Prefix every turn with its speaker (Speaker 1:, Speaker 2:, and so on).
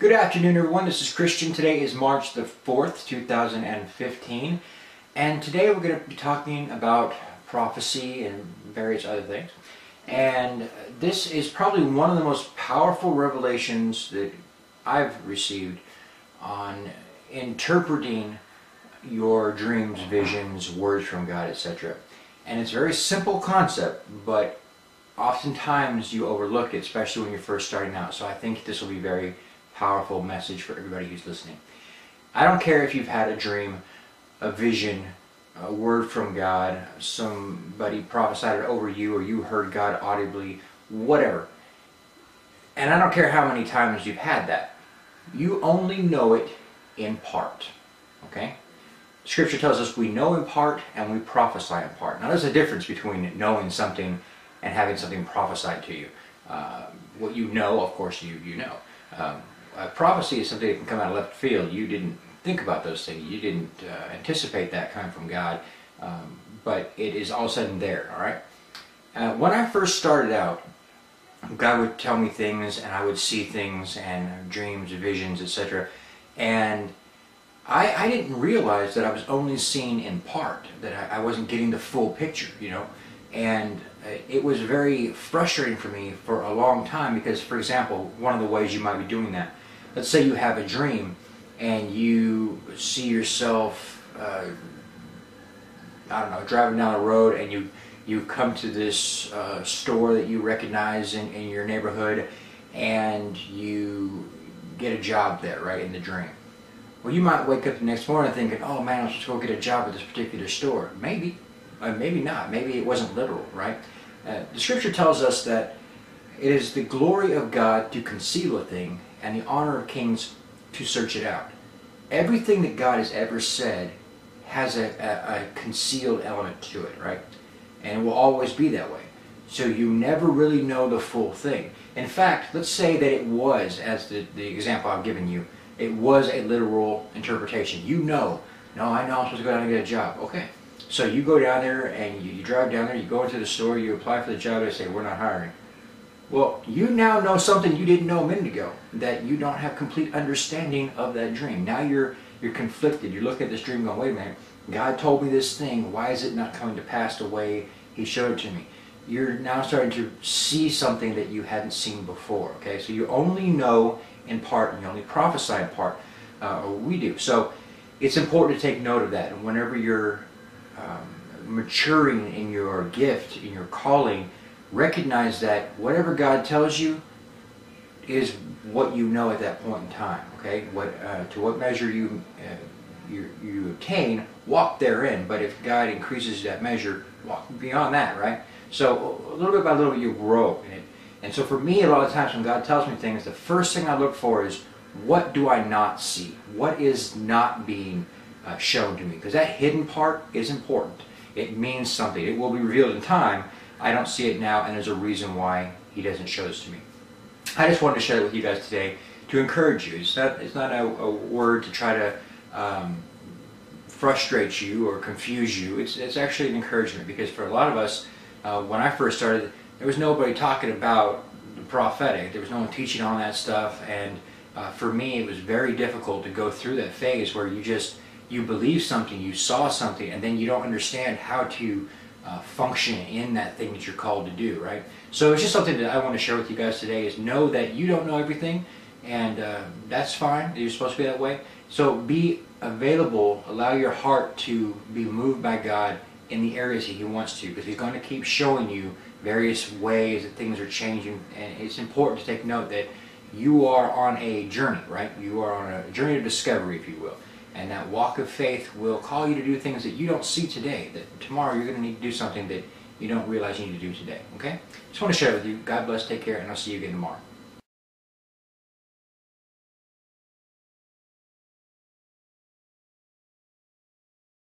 Speaker 1: Good afternoon, everyone. This is Christian. Today is March the 4th, 2015. And today we're going to be talking about prophecy and various other things. And this is probably one of the most powerful revelations that I've received on interpreting your dreams, visions, words from God, etc. And it's a very simple concept, but oftentimes you overlook it, especially when you're first starting out. So I think this will be very powerful message for everybody who's listening. I don't care if you've had a dream, a vision, a word from God, somebody prophesied it over you, or you heard God audibly, whatever. And I don't care how many times you've had that. You only know it in part. Okay? Scripture tells us we know in part and we prophesy in part. Now, there's a difference between knowing something and having something prophesied to you. Uh, what you know, of course, you you know. Um, uh, prophecy is something that can come out of left field. You didn't think about those things. You didn't uh, anticipate that coming from God, um, but it is all of a sudden there. All right. Uh, when I first started out, God would tell me things, and I would see things, and dreams, visions, etc. And I, I, didn't realize that I was only seeing in part, that I, I wasn't getting the full picture, you know. And uh, it was very frustrating for me for a long time because, for example, one of the ways you might be doing that let's say you have a dream and you see yourself, uh, I don't know, driving down the road and you you come to this uh, store that you recognize in, in your neighborhood and you get a job there, right, in the dream. Well, you might wake up the next morning thinking, oh man, I'm supposed to go get a job at this particular store. Maybe, uh, maybe not. Maybe it wasn't literal, right? Uh, the scripture tells us that it is the glory of God to conceal a thing and the honor of kings to search it out. Everything that God has ever said has a, a, a concealed element to it, right? And it will always be that way. So you never really know the full thing. In fact, let's say that it was, as the, the example I've given you, it was a literal interpretation. You know, no, I know I'm supposed to go down and get a job. Okay. So you go down there and you, you drive down there, you go into the store, you apply for the job, they say, we're not hiring. Well, you now know something you didn't know a minute ago, that you don't have complete understanding of that dream. Now you're you're conflicted. You're looking at this dream going, wait a minute, God told me this thing. Why is it not coming to pass the way He showed it to me? You're now starting to see something that you hadn't seen before. Okay, so you only know in part, and you only prophesy in part, uh, or we do. So it's important to take note of that. And whenever you're um, maturing in your gift, in your calling, recognize that whatever God tells you is what you know at that point in time. Okay, what uh, to what measure you, uh, you you obtain, walk therein. But if God increases that measure, walk beyond that. Right. So a little bit by little, you grow in it. And so for me, a lot of times when God tells me things, the first thing I look for is what do I not see? What is not being uh, shown to me? Because that hidden part is important. It means something. It will be revealed in time, I don't see it now, and there's a reason why he doesn't show this to me. I just wanted to share it with you guys today to encourage you. It's not, it's not a, a word to try to um, frustrate you or confuse you. It's, it's actually an encouragement because for a lot of us, uh, when I first started, there was nobody talking about the prophetic. There was no one teaching on that stuff, and uh, for me, it was very difficult to go through that phase where you just you believe something, you saw something, and then you don't understand how to uh, function in that thing that you're called to do, right? So it's just something that I want to share with you guys today is know that you don't know everything, and uh, that's fine. You're supposed to be that way. So be available. Allow your heart to be moved by God in the areas that He wants to, because He's going to keep showing you various ways that things are changing, and it's important to take note that you are on a journey, right? You are on a journey of discovery, if you will. And that walk of faith will call you to do things that you don't see today, that tomorrow you're going to need to do something that you don't realize you need to do today. Okay? Just want to share with you. God bless, take care, and I'll see you again tomorrow.